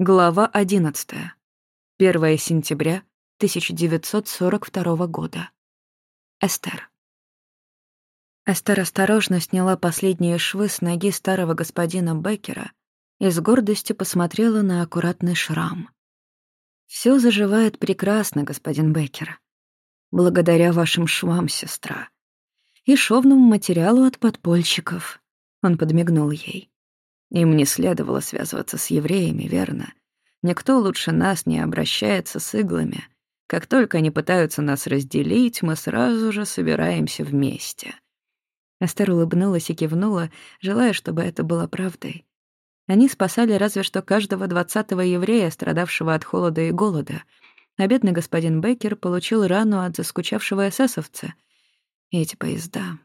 Глава 11. 1 сентября 1942 года. Эстер. Эстер осторожно сняла последние швы с ноги старого господина Беккера и с гордостью посмотрела на аккуратный шрам. Все заживает прекрасно, господин Беккер. Благодаря вашим швам, сестра. И шовному материалу от подпольщиков. Он подмигнул ей. Им не следовало связываться с евреями, верно? Никто лучше нас не обращается с иглами. Как только они пытаются нас разделить, мы сразу же собираемся вместе. Эстер улыбнулась и кивнула, желая, чтобы это было правдой. Они спасали разве что каждого двадцатого еврея, страдавшего от холода и голода. А бедный господин Беккер получил рану от заскучавшего эсэсовца. И эти поезда...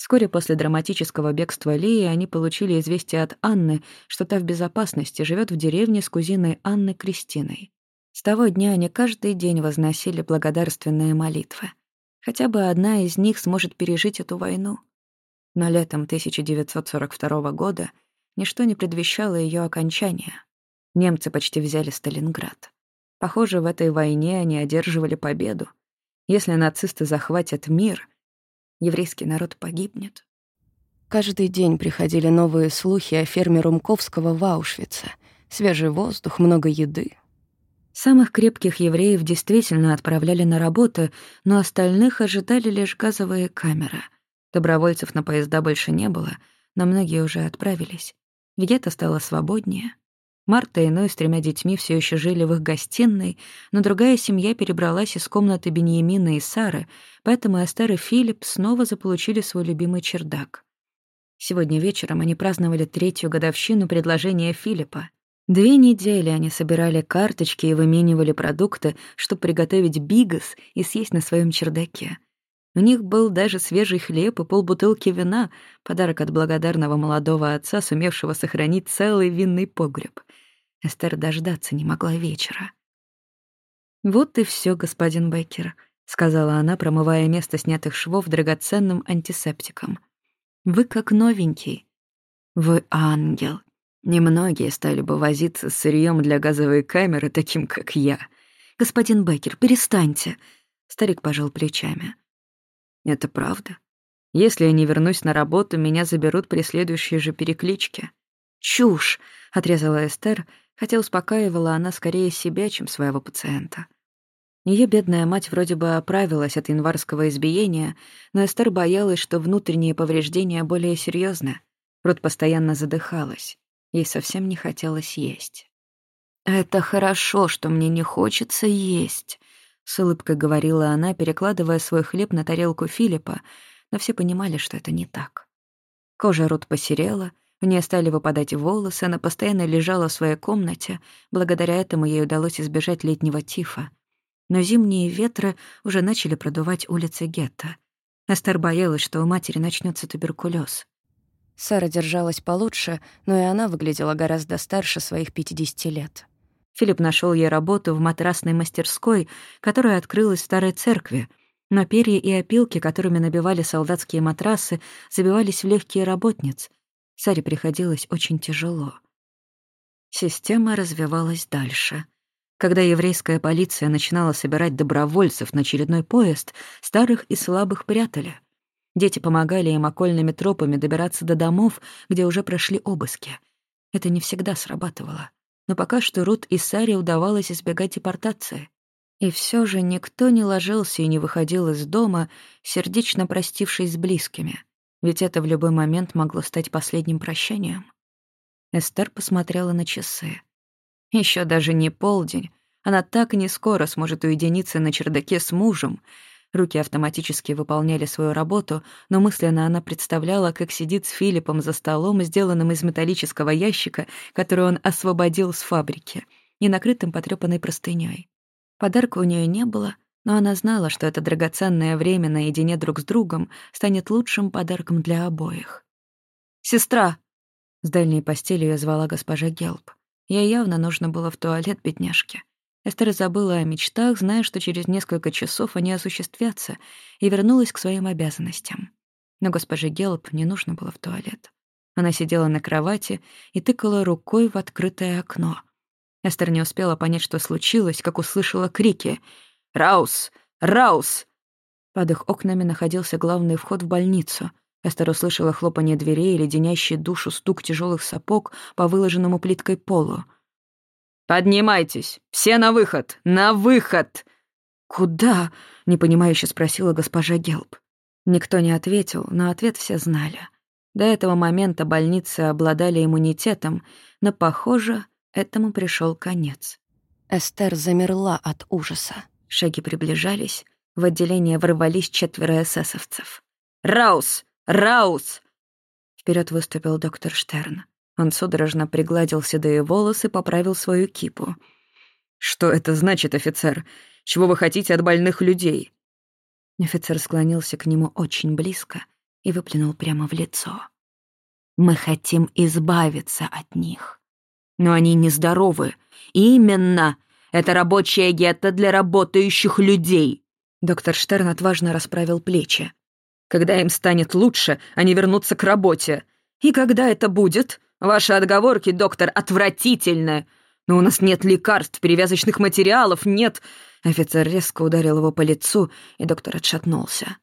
Вскоре после драматического бегства Лии они получили известие от Анны, что та в безопасности живет в деревне с кузиной Анны Кристиной. С того дня они каждый день возносили благодарственные молитвы. Хотя бы одна из них сможет пережить эту войну. Но летом 1942 года ничто не предвещало ее окончания. Немцы почти взяли Сталинград. Похоже, в этой войне они одерживали победу. Если нацисты захватят мир, еврейский народ погибнет. Каждый день приходили новые слухи о ферме Румковского в Аушвице. Свежий воздух, много еды. Самых крепких евреев действительно отправляли на работу, но остальных ожидали лишь газовые камеры. Добровольцев на поезда больше не было, но многие уже отправились. В гетто стало свободнее. Марта и Ной с тремя детьми все еще жили в их гостиной, но другая семья перебралась из комнаты Беньямина и Сары, поэтому Эстер и Филипп снова заполучили свой любимый чердак. Сегодня вечером они праздновали третью годовщину предложения Филиппа. Две недели они собирали карточки и выменивали продукты, чтобы приготовить бигас и съесть на своем чердаке. У них был даже свежий хлеб и полбутылки вина, подарок от благодарного молодого отца, сумевшего сохранить целый винный погреб — Эстер дождаться не могла вечера. «Вот и все, господин Беккер», — сказала она, промывая место снятых швов драгоценным антисептиком. «Вы как новенький». «Вы ангел. Немногие стали бы возиться с сырьем для газовой камеры, таким как я. Господин Беккер, перестаньте». Старик пожал плечами. «Это правда. Если я не вернусь на работу, меня заберут при следующей же перекличке». «Чушь!» — отрезала Эстер, хотя успокаивала она скорее себя, чем своего пациента. Ее бедная мать вроде бы оправилась от январского избиения, но Эстер боялась, что внутренние повреждения более серьезны. Рот постоянно задыхалась. Ей совсем не хотелось есть. «Это хорошо, что мне не хочется есть», — с улыбкой говорила она, перекладывая свой хлеб на тарелку Филиппа, но все понимали, что это не так. Кожа Рут посерела, у нее стали выпадать волосы, она постоянно лежала в своей комнате, благодаря этому ей удалось избежать летнего тифа. Но зимние ветры уже начали продувать улицы гетто. Эстер боялась, что у матери начнется туберкулез. Сара держалась получше, но и она выглядела гораздо старше своих 50 лет. Филипп нашел ей работу в матрасной мастерской, которая открылась в старой церкви, но перья и опилки, которыми набивали солдатские матрасы, забивались в легкие работниц, Саре приходилось очень тяжело. Система развивалась дальше. Когда еврейская полиция начинала собирать добровольцев на очередной поезд, старых и слабых прятали. Дети помогали им окольными тропами добираться до домов, где уже прошли обыски. Это не всегда срабатывало. Но пока что Рут и Саре удавалось избегать депортации. И все же никто не ложился и не выходил из дома, сердечно простившись с близкими — ведь это в любой момент могло стать последним прощанием. Эстер посмотрела на часы. Еще даже не полдень. Она так не скоро сможет уединиться на чердаке с мужем. Руки автоматически выполняли свою работу, но мысленно она представляла, как сидит с Филиппом за столом, сделанным из металлического ящика, который он освободил с фабрики, и накрытым потрёпанной простынёй. Подарка у нее не было, но она знала, что это драгоценное время наедине друг с другом станет лучшим подарком для обоих. «Сестра!» — с дальней постели ее звала госпожа Гелп. Ей явно нужно было в туалет бедняжке. Эстер забыла о мечтах, зная, что через несколько часов они осуществятся, и вернулась к своим обязанностям. Но госпоже Гелп не нужно было в туалет. Она сидела на кровати и тыкала рукой в открытое окно. Эстер не успела понять, что случилось, как услышала крики. «Раус! Раус!» Под их окнами находился главный вход в больницу. Эстер услышала хлопанье дверей и леденящий душу стук тяжелых сапог по выложенному плиткой полу. «Поднимайтесь! Все на выход! На выход!» «Куда?» — непонимающе спросила госпожа Гелб. Никто не ответил, но ответ все знали. До этого момента больницы обладали иммунитетом, но, похоже, этому пришел конец. Эстер замерла от ужаса. Шаги приближались, в отделение ворвались четверо эсэсовцев. «Раус! Раус!» Вперед выступил доктор Штерн. Он судорожно пригладил седые волосы, поправил свою кипу. «Что это значит, офицер? Чего вы хотите от больных людей?» Офицер склонился к нему очень близко и выплюнул прямо в лицо. «Мы хотим избавиться от них. Но они нездоровы. Именно! Это рабочая гетто для работающих людей!» Доктор Штерн отважно расправил плечи. «Когда им станет лучше, они вернутся к работе. И когда это будет? Ваши отговорки, доктор, отвратительны. Но у нас нет лекарств, перевязочных материалов, нет...» Офицер резко ударил его по лицу, и доктор отшатнулся.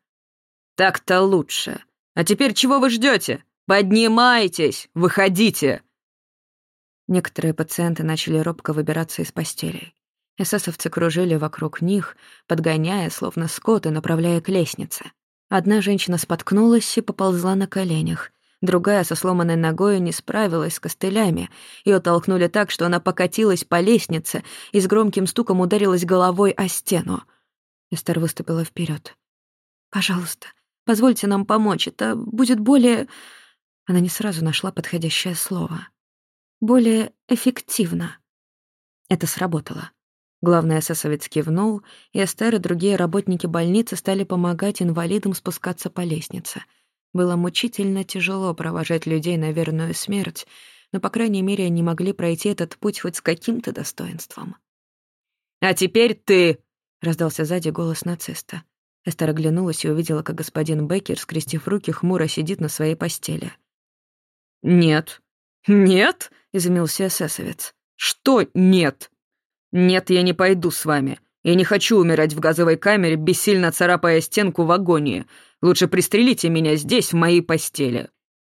«Так-то лучше. А теперь чего вы ждете? Поднимайтесь, выходите!» Некоторые пациенты начали робко выбираться из постелей. Эсэсовцы кружили вокруг них, подгоняя, словно скот, и направляя к лестнице. Одна женщина споткнулась и поползла на коленях. Другая со сломанной ногой не справилась с костылями. Ее толкнули так, что она покатилась по лестнице и с громким стуком ударилась головой о стену. Эстер выступила вперед. «Пожалуйста, позвольте нам помочь. Это будет более...» Она не сразу нашла подходящее слово. «Более эффективно». Это сработало. Главный эсэсовец кивнул, и Эстер и другие работники больницы стали помогать инвалидам спускаться по лестнице. Было мучительно тяжело провожать людей на верную смерть, но, по крайней мере, они могли пройти этот путь хоть с каким-то достоинством. «А теперь ты!» — раздался сзади голос нациста. Эстер оглянулась и увидела, как господин Беккер, скрестив руки, хмуро сидит на своей постели. «Нет». «Нет?» — изумился эсэсовец. «Что нет?» «Нет, я не пойду с вами. Я не хочу умирать в газовой камере, бессильно царапая стенку в агонии. Лучше пристрелите меня здесь, в моей постели».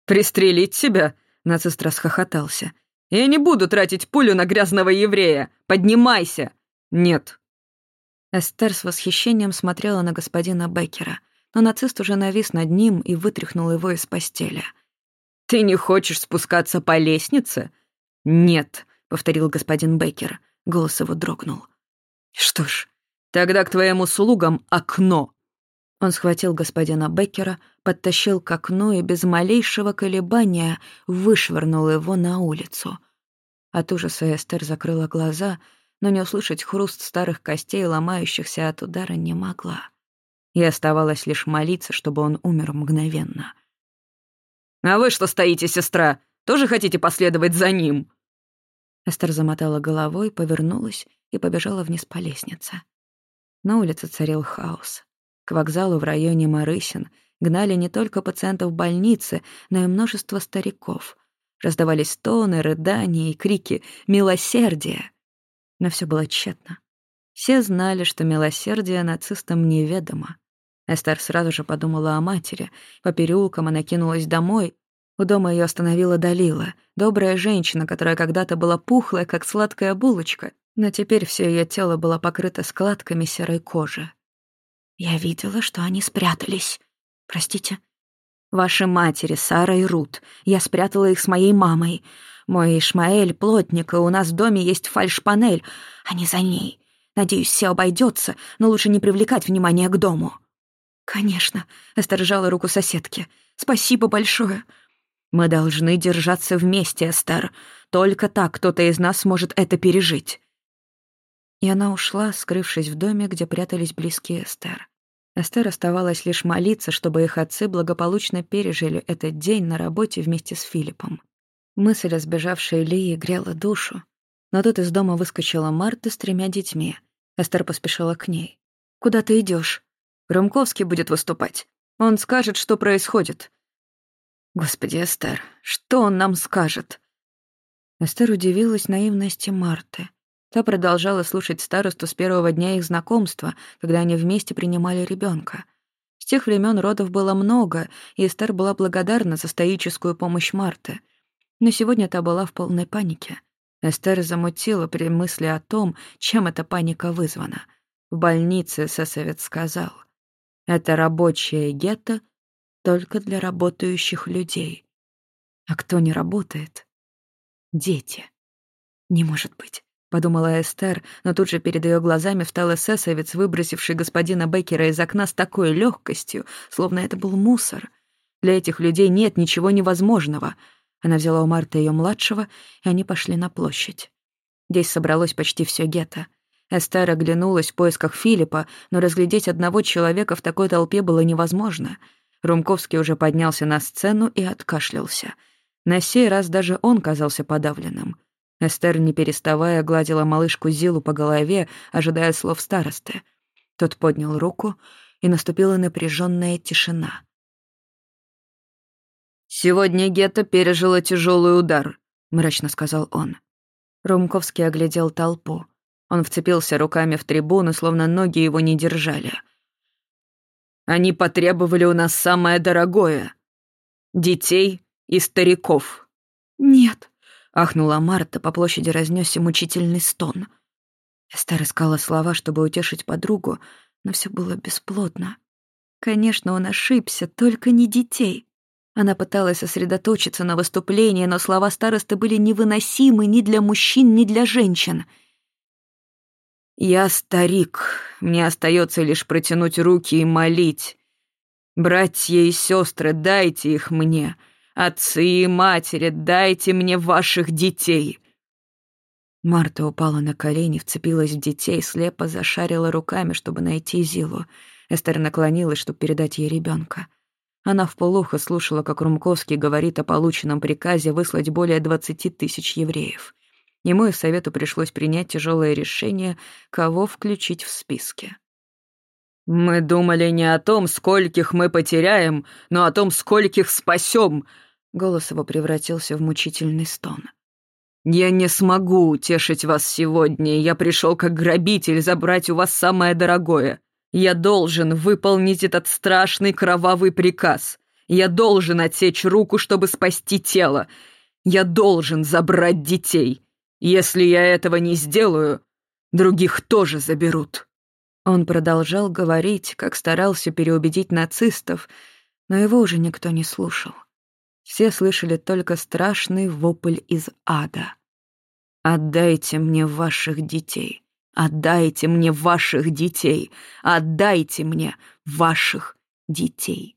«Пристрелить себя?» — нацист расхохотался. «Я не буду тратить пулю на грязного еврея. Поднимайся!» «Нет». Эстер с восхищением смотрела на господина Беккера, но нацист уже навис над ним и вытряхнул его из постели. «Ты не хочешь спускаться по лестнице?» «Нет», — повторил господин Беккер. Голос его дрогнул. «Что ж, тогда к твоим услугам окно!» Он схватил господина Беккера, подтащил к окну и без малейшего колебания вышвырнул его на улицу. От ужаса Эстер закрыла глаза, но не услышать хруст старых костей, ломающихся от удара, не могла. И оставалось лишь молиться, чтобы он умер мгновенно. «А вы что стоите, сестра? Тоже хотите последовать за ним?» Эстер замотала головой, повернулась и побежала вниз по лестнице. На улице царил хаос. К вокзалу в районе Марысин гнали не только пациентов больницы, но и множество стариков. Раздавались стоны, рыдания и крики «Милосердие!». Но все было тщетно. Все знали, что милосердие нацистам неведомо. Эстер сразу же подумала о матери. По переулкам она кинулась домой, у дома ее остановила Далила, добрая женщина, которая когда-то была пухлая, как сладкая булочка, но теперь все ее тело было покрыто складками серой кожи. «Я видела, что они спрятались. Простите?» «Ваши матери, Сара и Рут. Я спрятала их с моей мамой. Мой Ишмаэль — плотник, и у нас в доме есть фальшпанель. Они за ней. Надеюсь, все обойдется, но лучше не привлекать внимание к дому». «Конечно», — осторожала руку соседки. «Спасибо большое. Мы должны держаться вместе, Эстер. Только так кто-то из нас сможет это пережить». И она ушла, скрывшись в доме, где прятались близкие Эстер. Эстер оставалось лишь молиться, чтобы их отцы благополучно пережили этот день на работе вместе с Филиппом. Мысль о сбежавшей Лии грела душу. Но тут из дома выскочила Марта с тремя детьми. Эстер поспешила к ней. «Куда ты идешь? Румковский будет выступать. Он скажет, что происходит. Господи, Эстер, что он нам скажет? Эстер удивилась наивности Марты. Та продолжала слушать старосту с первого дня их знакомства, когда они вместе принимали ребенка. С тех времен родов было много, и Эстер была благодарна за стоическую помощь Марты. Но сегодня та была в полной панике. Эстер замутила при мысли о том, чем эта паника вызвана. В больнице Сесовец сказал, «Это рабочее гетто только для работающих людей. А кто не работает? Дети. Не может быть подумала Эстер, но тут же перед ее глазами встал эсэсовец, выбросивший господина Беккера из окна с такой легкостью, словно это был мусор. Для этих людей нет ничего невозможного. Она взяла у Марта ее младшего, и они пошли на площадь. Здесь собралось почти все гетто. Эстер оглянулась в поисках Филиппа, но разглядеть одного человека в такой толпе было невозможно. Румковский уже поднялся на сцену и откашлялся. На сей раз даже он казался подавленным — Эстер, не переставая, гладила малышку Зилу по голове, ожидая слов старосты. Тот поднял руку, и наступила напряженная тишина. «Сегодня Гетто пережила тяжелый удар», — мрачно сказал он. Румковский оглядел толпу. Он вцепился руками в трибуну, словно ноги его не держали. «Они потребовали у нас самое дорогое — детей и стариков». «Нет», Ахнула Марта, по площади разнесся мучительный стон. Эстер искала слова, чтобы утешить подругу, но все было бесплодно. Конечно, он ошибся, только не детей. Она пыталась сосредоточиться на выступлении, но слова старосты были невыносимы ни для мужчин, ни для женщин. «Я старик, мне остается лишь протянуть руки и молить. Братья и сестры, дайте их мне. Отцы и матери, дайте мне ваших детей!» Марта упала на колени, вцепилась в детей, слепо зашарила руками, чтобы найти Зилу. Эстер наклонилась, чтобы передать ей ребенка. Она вполуха слушала, как Румковский говорит о полученном приказе выслать более двадцати тысяч евреев. Ему и совету пришлось принять тяжелое решение, кого включить в списки. «Мы думали не о том, скольких мы потеряем, но о том, скольких спасем!» Голос его превратился в мучительный стон. «Я не смогу утешить вас сегодня. Я пришел как грабитель забрать у вас самое дорогое. Я должен выполнить этот страшный кровавый приказ. Я должен отсечь руку, чтобы спасти тело. Я должен забрать детей. Если я этого не сделаю, других тоже заберут». Он продолжал говорить, как старался переубедить нацистов, но его уже никто не слушал. Все слышали только страшный вопль из ада. «Отдайте мне ваших детей! Отдайте мне ваших детей! Отдайте мне ваших детей!»